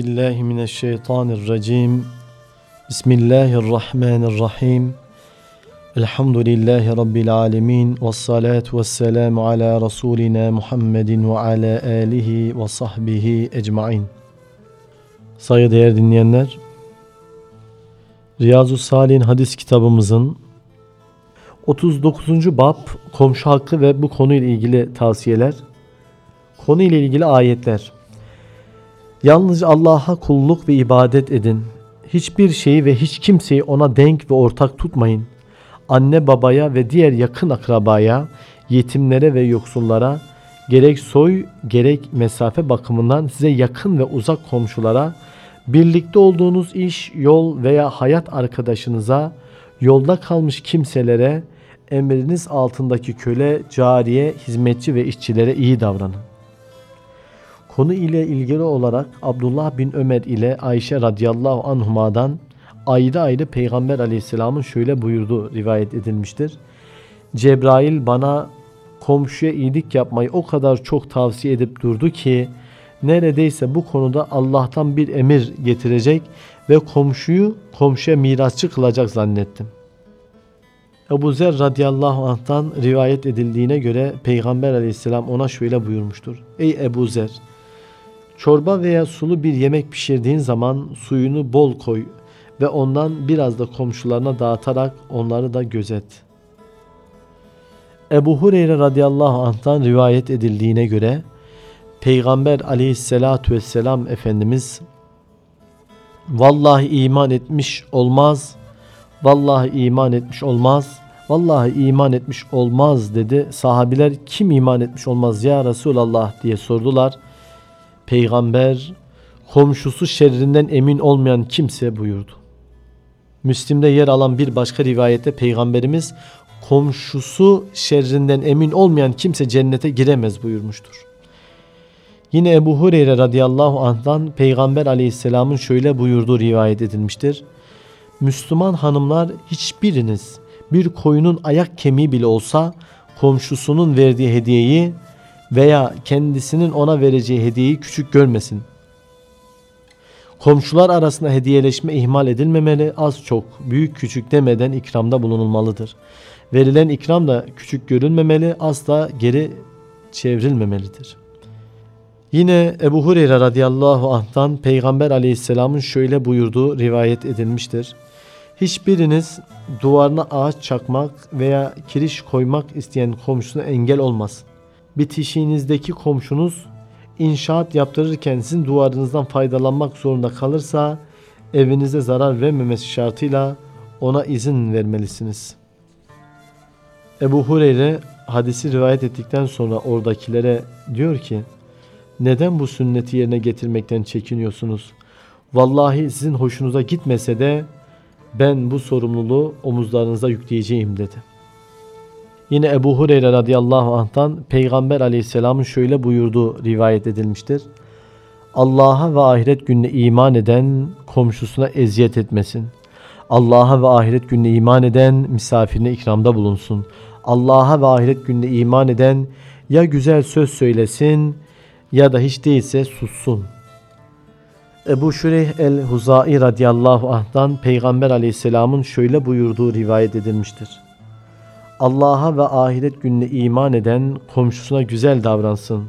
Billahi mineşşeytanirracim. Bismillahirrahmanirrahim. Elhamdülillahi rabbil alamin ve salatu vesselamu ala rasulina Muhammedin ve ala alihi ve sahbihi ecmaîn. Saygıdeğer dinleyenler, Riyazu Salih'in hadis kitabımızın 39. bab komşu hakkı ve bu konuyla ilgili tavsiyeler. Konuyla ilgili ayetler. Yalnızca Allah'a kulluk ve ibadet edin. Hiçbir şeyi ve hiç kimseyi ona denk ve ortak tutmayın. Anne babaya ve diğer yakın akrabaya, yetimlere ve yoksullara, gerek soy gerek mesafe bakımından size yakın ve uzak komşulara, birlikte olduğunuz iş, yol veya hayat arkadaşınıza, yolda kalmış kimselere, emriniz altındaki köle, cariye, hizmetçi ve işçilere iyi davranın. Konu ile ilgili olarak Abdullah bin Ömer ile Ayşe radıyallahu anhuma'dan ayrı ayrı Peygamber aleyhisselamın şöyle buyurduğu rivayet edilmiştir. Cebrail bana komşuya iyilik yapmayı o kadar çok tavsiye edip durdu ki neredeyse bu konuda Allah'tan bir emir getirecek ve komşuyu komşuya mirasçı kılacak zannettim. Ebu Zer radıyallahu anh'tan rivayet edildiğine göre Peygamber aleyhisselam ona şöyle buyurmuştur. Ey Ebu Zer! Çorba veya sulu bir yemek pişirdiğin zaman suyunu bol koy ve ondan biraz da komşularına dağıtarak onları da gözet. Ebu Hureyre radıyallahu anh'tan rivayet edildiğine göre Peygamber aleyhissalatu vesselam Efendimiz Vallahi iman etmiş olmaz, vallahi iman etmiş olmaz, vallahi iman etmiş olmaz dedi. Sahabiler kim iman etmiş olmaz ya Resulallah diye sordular. Peygamber komşusu şerrinden emin olmayan kimse buyurdu. Müslim'de yer alan bir başka rivayette Peygamberimiz komşusu şerrinden emin olmayan kimse cennete giremez buyurmuştur. Yine Ebu Hureyre radıyallahu anh'tan Peygamber aleyhisselamın şöyle buyurduğu rivayet edilmiştir. Müslüman hanımlar hiçbiriniz bir koyunun ayak kemiği bile olsa komşusunun verdiği hediyeyi veya kendisinin ona vereceği hediyeyi küçük görmesin. Komşular arasında hediyeleşme ihmal edilmemeli, az çok, büyük küçük demeden ikramda bulunulmalıdır. Verilen ikram da küçük görülmemeli, asla geri çevrilmemelidir. Yine Ebu Hureyre radıyallahu anh'tan Peygamber aleyhisselamın şöyle buyurduğu rivayet edilmiştir. Hiçbiriniz duvarına ağaç çakmak veya kiriş koymak isteyen komşusuna engel olmasın bitişiğinizdeki komşunuz inşaat yaptırırken sizin duvarınızdan faydalanmak zorunda kalırsa evinize zarar vermemesi şartıyla ona izin vermelisiniz. Ebu Hureyre hadisi rivayet ettikten sonra oradakilere diyor ki neden bu sünneti yerine getirmekten çekiniyorsunuz? Vallahi sizin hoşunuza gitmese de ben bu sorumluluğu omuzlarınıza yükleyeceğim dedi. Yine Ebu Hureyre radıyallahu anh'tan Peygamber aleyhisselamın şöyle buyurduğu rivayet edilmiştir. Allah'a ve ahiret gününe iman eden komşusuna eziyet etmesin. Allah'a ve ahiret gününe iman eden misafirine ikramda bulunsun. Allah'a ve ahiret gününe iman eden ya güzel söz söylesin ya da hiç değilse sussun. Ebu Şureyh el-Huzai radıyallahu anh'tan Peygamber aleyhisselamın şöyle buyurduğu rivayet edilmiştir. Allah'a ve ahiret gününe iman eden komşusuna güzel davransın.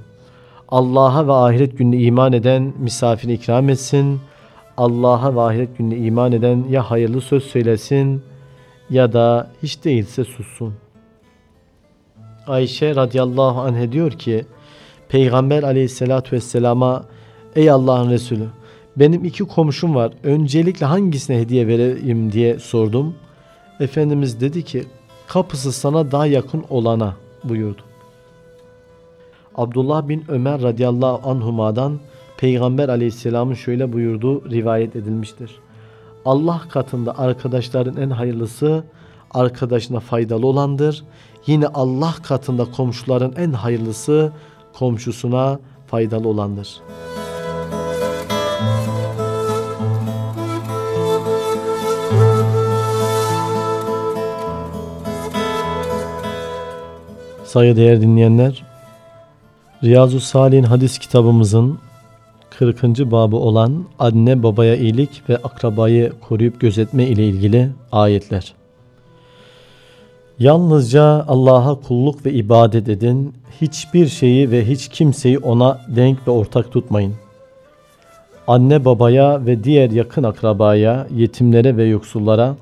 Allah'a ve ahiret gününe iman eden misafirine ikram etsin. Allah'a ve ahiret gününe iman eden ya hayırlı söz söylesin ya da hiç değilse sussun. Ayşe radıyallahu anh diyor ki Peygamber aleyhissalatü vesselama Ey Allah'ın Resulü benim iki komşum var öncelikle hangisine hediye vereyim diye sordum. Efendimiz dedi ki kapısı sana daha yakın olana buyurdu. Abdullah bin Ömer radıyallahu anhuma'dan Peygamber aleyhisselamın şöyle buyurduğu rivayet edilmiştir. Allah katında arkadaşların en hayırlısı arkadaşına faydalı olandır. Yine Allah katında komşuların en hayırlısı komşusuna faydalı olandır.'' Saygıdeğer dinleyenler, Riyazu Salih'in hadis kitabımızın 40. babı olan anne babaya iyilik ve akrabayı koruyup gözetme ile ilgili ayetler. Yalnızca Allah'a kulluk ve ibadet edin. Hiçbir şeyi ve hiç kimseyi ona denk ve ortak tutmayın. Anne babaya ve diğer yakın akrabaya, yetimlere ve yoksullara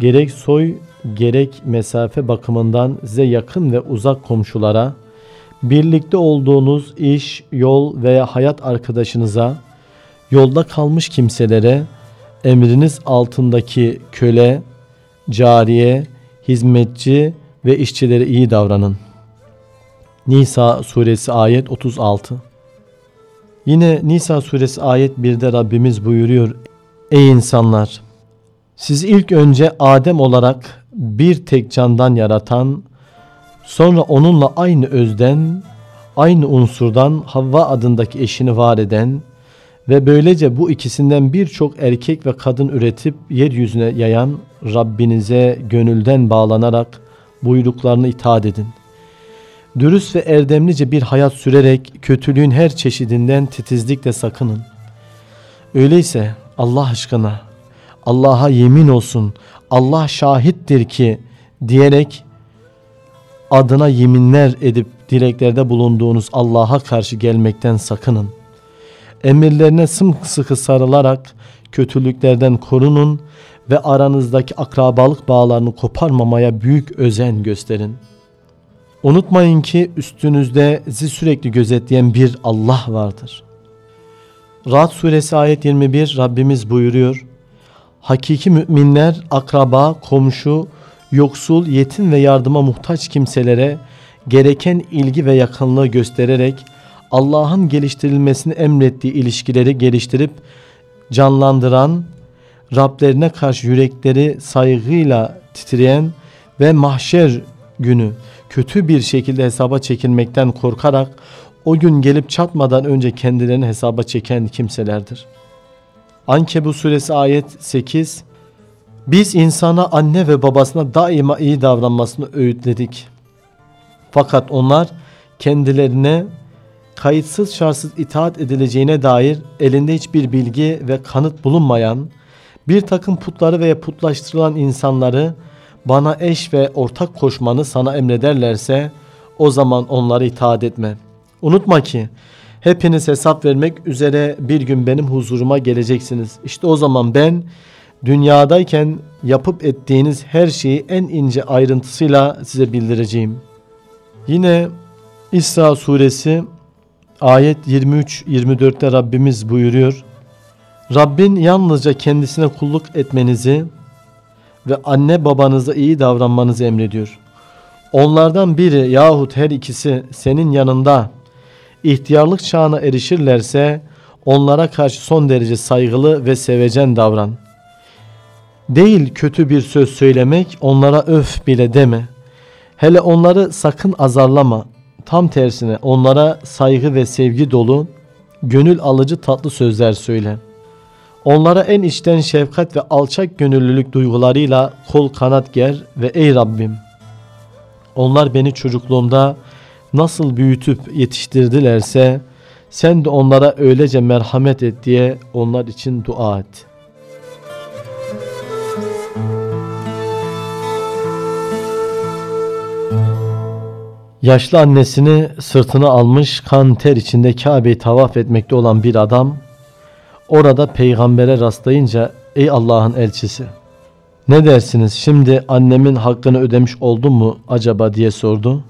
gerek soy gerek mesafe bakımından size yakın ve uzak komşulara, birlikte olduğunuz iş, yol veya hayat arkadaşınıza, yolda kalmış kimselere, emriniz altındaki köle, cariye, hizmetçi ve işçilere iyi davranın. Nisa suresi ayet 36 Yine Nisa suresi ayet 1'de Rabbimiz buyuruyor. Ey insanlar! Sizi ilk önce Adem olarak bir tek candan yaratan, sonra onunla aynı özden, aynı unsurdan Havva adındaki eşini var eden ve böylece bu ikisinden birçok erkek ve kadın üretip yeryüzüne yayan Rabbinize gönülden bağlanarak buyruklarını itaat edin. Dürüst ve erdemlice bir hayat sürerek kötülüğün her çeşidinden titizlikle sakının. Öyleyse Allah aşkına Allah'a yemin olsun Allah şahittir ki diyerek adına yeminler edip dileklerde bulunduğunuz Allah'a karşı gelmekten sakının. Emirlerine sımsıkı sarılarak kötülüklerden korunun ve aranızdaki akrabalık bağlarını koparmamaya büyük özen gösterin. Unutmayın ki üstünüzde sizi sürekli gözetleyen bir Allah vardır. Ra'd suresi ayet 21 Rabbimiz buyuruyor. Hakiki müminler akraba, komşu, yoksul, yetim ve yardıma muhtaç kimselere gereken ilgi ve yakınlığı göstererek Allah'ın geliştirilmesini emrettiği ilişkileri geliştirip canlandıran, Rablerine karşı yürekleri saygıyla titreyen ve mahşer günü kötü bir şekilde hesaba çekilmekten korkarak o gün gelip çatmadan önce kendilerini hesaba çeken kimselerdir. Ankebut suresi ayet 8 Biz insana anne ve babasına daima iyi davranmasını öğütledik. Fakat onlar kendilerine kayıtsız şartsız itaat edileceğine dair elinde hiçbir bilgi ve kanıt bulunmayan bir takım putları veya putlaştırılan insanları bana eş ve ortak koşmanı sana emrederlerse o zaman onları itaat etme. Unutma ki hepiniz hesap vermek üzere bir gün benim huzuruma geleceksiniz. İşte o zaman ben dünyadayken yapıp ettiğiniz her şeyi en ince ayrıntısıyla size bildireceğim. Yine İsra suresi ayet 23-24'te Rabbimiz buyuruyor. Rabbin yalnızca kendisine kulluk etmenizi ve anne babanıza iyi davranmanızı emrediyor. Onlardan biri yahut her ikisi senin yanında ihtiyarlık çağına erişirlerse onlara karşı son derece saygılı ve sevecen davran. Değil kötü bir söz söylemek, onlara öf bile deme. Hele onları sakın azarlama. Tam tersine onlara saygı ve sevgi dolu, gönül alıcı tatlı sözler söyle.'' Onlara en içten şefkat ve alçak gönüllülük duygularıyla kol kanat ger ve ey Rabbim onlar beni çocukluğumda nasıl büyütüp yetiştirdilerse sen de onlara öylece merhamet et diye onlar için dua et. Yaşlı annesini sırtına almış kan ter içinde Kabe'yi tavaf etmekte olan bir adam Orada peygambere rastlayınca ey Allah'ın elçisi ne dersiniz şimdi annemin hakkını ödemiş oldum mu acaba diye sordu.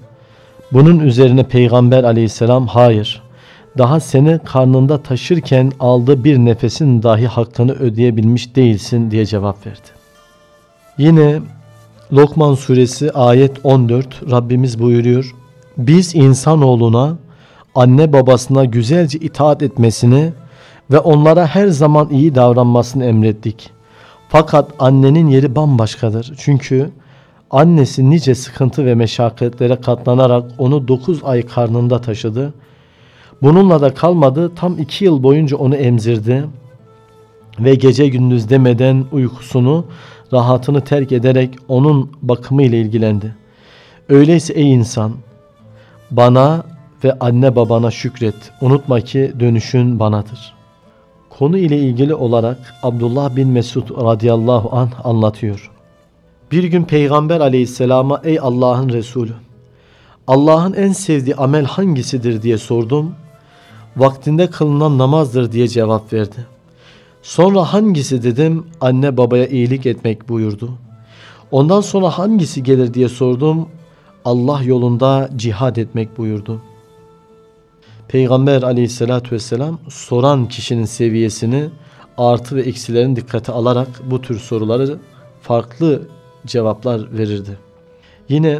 Bunun üzerine peygamber aleyhisselam hayır daha seni karnında taşırken aldığı bir nefesin dahi hakkını ödeyebilmiş değilsin diye cevap verdi. Yine Lokman suresi ayet 14 Rabbimiz buyuruyor. Biz insanoğluna anne babasına güzelce itaat etmesini ve onlara her zaman iyi davranmasını emrettik. Fakat annenin yeri bambaşkadır. Çünkü annesi nice sıkıntı ve meşakkatlere katlanarak onu 9 ay karnında taşıdı. Bununla da kalmadı tam 2 yıl boyunca onu emzirdi ve gece gündüz demeden uykusunu, rahatını terk ederek onun bakımı ile ilgilendi. Öyleyse ey insan, bana ve anne babana şükret. Unutma ki dönüşün banadır. Konu ile ilgili olarak Abdullah bin Mesud radıyallahu anh anlatıyor. Bir gün Peygamber aleyhisselama ey Allah'ın Resulü Allah'ın en sevdiği amel hangisidir diye sordum. Vaktinde kılınan namazdır diye cevap verdi. Sonra hangisi dedim anne babaya iyilik etmek buyurdu. Ondan sonra hangisi gelir diye sordum. Allah yolunda cihad etmek buyurdu. Peygamber aleyhissalatü vesselam soran kişinin seviyesini artı ve eksilerini dikkate alarak bu tür soruları farklı cevaplar verirdi. Yine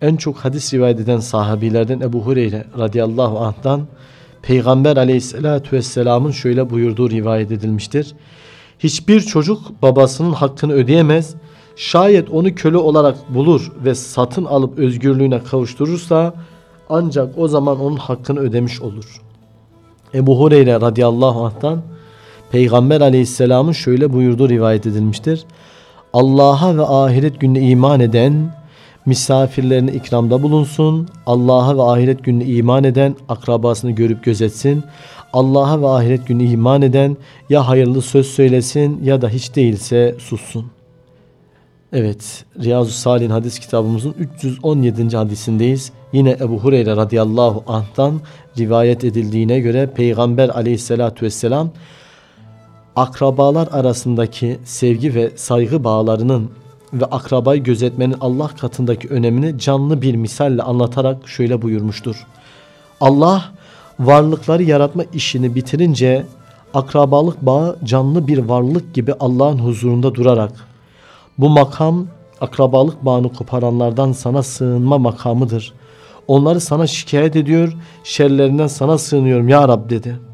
en çok hadis rivayet eden sahabilerden Ebu Hureyre radıyallahu anh'tan Peygamber aleyhissalatü vesselamın şöyle buyurduğu rivayet edilmiştir. Hiçbir çocuk babasının hakkını ödeyemez. Şayet onu köle olarak bulur ve satın alıp özgürlüğüne kavuşturursa ancak o zaman onun hakkını ödemiş olur. Ebu Hureyre radıyallahu anh'tan Peygamber aleyhisselamın şöyle buyurduğu rivayet edilmiştir. Allah'a ve ahiret gününe iman eden misafirlerine ikramda bulunsun. Allah'a ve ahiret gününe iman eden akrabasını görüp gözetsin. Allah'a ve ahiret gününe iman eden ya hayırlı söz söylesin ya da hiç değilse sussun. Evet, Riyazu Salih'in hadis kitabımızın 317. hadisindeyiz. Yine Ebu Hureyre radıyallahu anh'tan rivayet edildiğine göre Peygamber aleyhissalatü vesselam akrabalar arasındaki sevgi ve saygı bağlarının ve akrabayı gözetmenin Allah katındaki önemini canlı bir misalle anlatarak şöyle buyurmuştur. Allah varlıkları yaratma işini bitirince akrabalık bağı canlı bir varlık gibi Allah'ın huzurunda durarak bu makam akrabalık bağını koparanlardan sana sığınma makamıdır. Onları sana şikayet ediyor, şerlerinden sana sığınıyorum ya Rab dedi.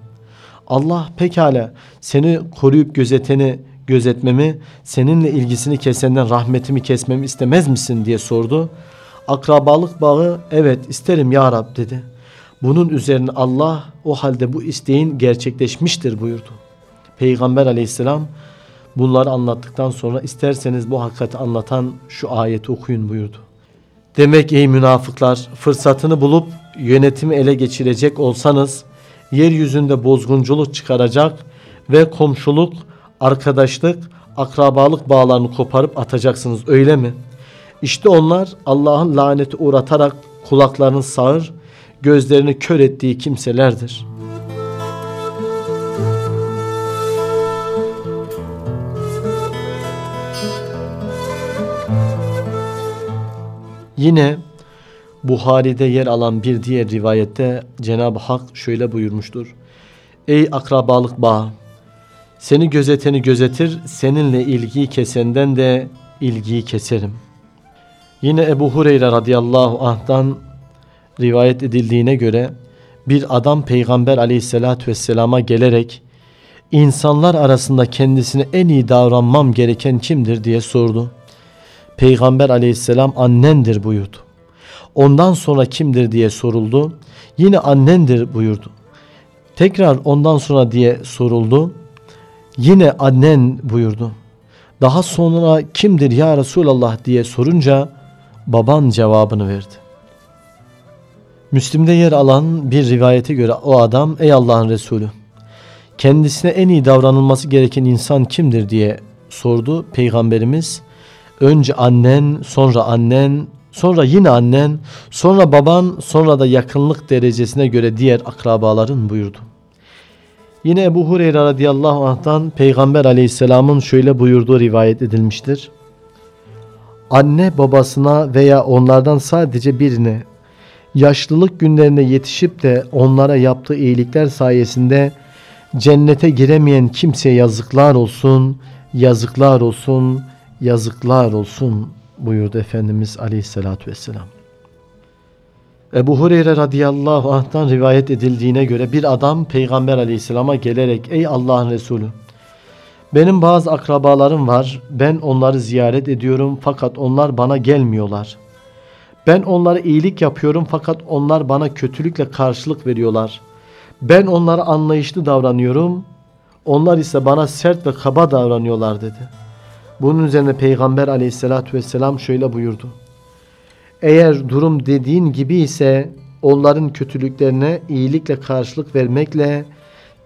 Allah pekala seni koruyup gözeteni gözetmemi, seninle ilgisini kesenden rahmetimi kesmemi istemez misin diye sordu. Akrabalık bağı evet isterim ya Rab dedi. Bunun üzerine Allah o halde bu isteğin gerçekleşmiştir buyurdu. Peygamber aleyhisselam bunları anlattıktan sonra isterseniz bu hakikati anlatan şu ayeti okuyun buyurdu. Demek ey münafıklar fırsatını bulup yönetimi ele geçirecek olsanız yeryüzünde bozgunculuk çıkaracak ve komşuluk, arkadaşlık, akrabalık bağlarını koparıp atacaksınız öyle mi? İşte onlar Allah'ın laneti uğratarak kulaklarını sağır, gözlerini kör ettiği kimselerdir. Yine Buhari'de yer alan bir diğer rivayette Cenab-ı Hak şöyle buyurmuştur. Ey akrabalık bağı! Seni gözeteni gözetir, seninle ilgiyi kesenden de ilgiyi keserim. Yine Ebu Hureyre radıyallahu anh'tan rivayet edildiğine göre bir adam Peygamber aleyhissalatü vesselama gelerek insanlar arasında kendisine en iyi davranmam gereken kimdir diye sordu. Peygamber aleyhisselam annendir buyurdu. Ondan sonra kimdir diye soruldu. Yine annendir buyurdu. Tekrar ondan sonra diye soruldu. Yine annen buyurdu. Daha sonra kimdir ya Resulallah diye sorunca baban cevabını verdi. Müslim'de yer alan bir rivayete göre o adam ey Allah'ın Resulü kendisine en iyi davranılması gereken insan kimdir diye sordu Peygamberimiz. Önce annen, sonra annen, sonra yine annen, sonra baban, sonra da yakınlık derecesine göre diğer akrabaların buyurdu. Yine Ebu Hureyre radıyallahu anh'tan Peygamber aleyhisselamın şöyle buyurduğu rivayet edilmiştir. Anne babasına veya onlardan sadece birine yaşlılık günlerine yetişip de onlara yaptığı iyilikler sayesinde cennete giremeyen kimseye yazıklar olsun, yazıklar olsun, yazıklar olsun buyurdu Efendimiz aleyhissalatü vesselam. Ebu Hureyre radıyallahu anh'tan rivayet edildiğine göre bir adam Peygamber aleyhisselama gelerek ey Allah'ın Resulü benim bazı akrabalarım var ben onları ziyaret ediyorum fakat onlar bana gelmiyorlar. Ben onlara iyilik yapıyorum fakat onlar bana kötülükle karşılık veriyorlar. Ben onlara anlayışlı davranıyorum onlar ise bana sert ve kaba davranıyorlar dedi. Bunun üzerine Peygamber aleyhissalatü vesselam şöyle buyurdu. Eğer durum dediğin gibi ise onların kötülüklerine iyilikle karşılık vermekle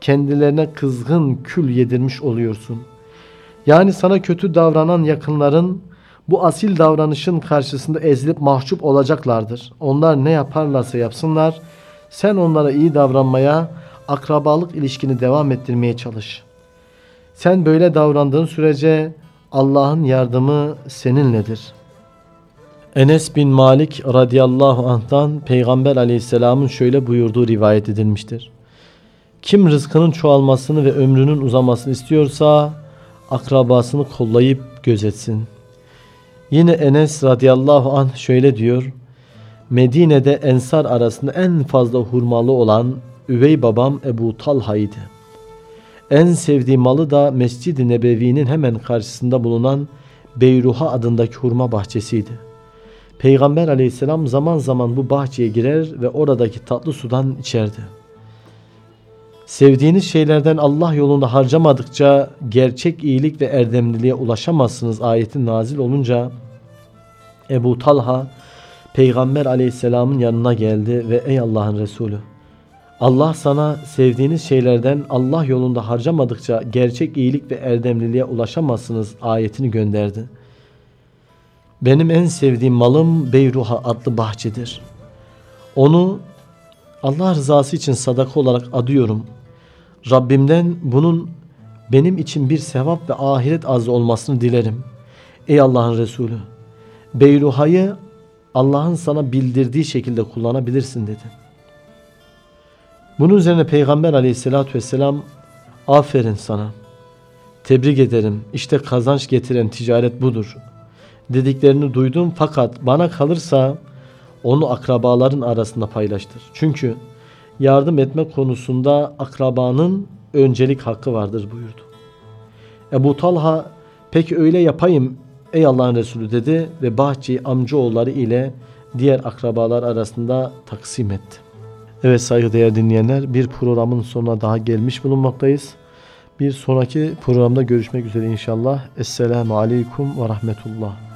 kendilerine kızgın kül yedirmiş oluyorsun. Yani sana kötü davranan yakınların bu asil davranışın karşısında ezilip mahcup olacaklardır. Onlar ne yaparlarsa yapsınlar, sen onlara iyi davranmaya, akrabalık ilişkini devam ettirmeye çalış. Sen böyle davrandığın sürece Allah'ın yardımı seninledir. Enes bin Malik radıyallahu anh'tan Peygamber aleyhisselamın şöyle buyurduğu rivayet edilmiştir. Kim rızkının çoğalmasını ve ömrünün uzamasını istiyorsa akrabasını kollayıp gözetsin. Yine Enes radıyallahu anh şöyle diyor. Medine'de ensar arasında en fazla hurmalı olan üvey babam Ebu Talha'ydı. En sevdiği malı da Mescid-i Nebevi'nin hemen karşısında bulunan Beyruha adındaki hurma bahçesiydi. Peygamber aleyhisselam zaman zaman bu bahçeye girer ve oradaki tatlı sudan içerdi. Sevdiğiniz şeylerden Allah yolunda harcamadıkça gerçek iyilik ve erdemliliğe ulaşamazsınız ayeti nazil olunca Ebu Talha Peygamber aleyhisselamın yanına geldi ve ey Allah'ın Resulü Allah sana sevdiğiniz şeylerden Allah yolunda harcamadıkça gerçek iyilik ve erdemliliğe ulaşamazsınız ayetini gönderdi. Benim en sevdiğim malım Beyruha adlı bahçedir. Onu Allah rızası için sadaka olarak adıyorum. Rabbimden bunun benim için bir sevap ve ahiret azı olmasını dilerim. Ey Allah'ın Resulü, Beyruha'yı Allah'ın sana bildirdiği şekilde kullanabilirsin dedi. Bunun üzerine Peygamber aleyhissalatü vesselam aferin sana, tebrik ederim, işte kazanç getiren ticaret budur dediklerini duydum fakat bana kalırsa onu akrabaların arasında paylaştır. Çünkü yardım etme konusunda akrabanın öncelik hakkı vardır buyurdu. Ebu Talha peki öyle yapayım ey Allah'ın Resulü dedi ve bahçeyi amcaoğulları ile diğer akrabalar arasında taksim etti. Evet saygıdeğer dinleyenler bir programın sonuna daha gelmiş bulunmaktayız. Bir sonraki programda görüşmek üzere inşallah. Esselamu Aleyküm ve Rahmetullah.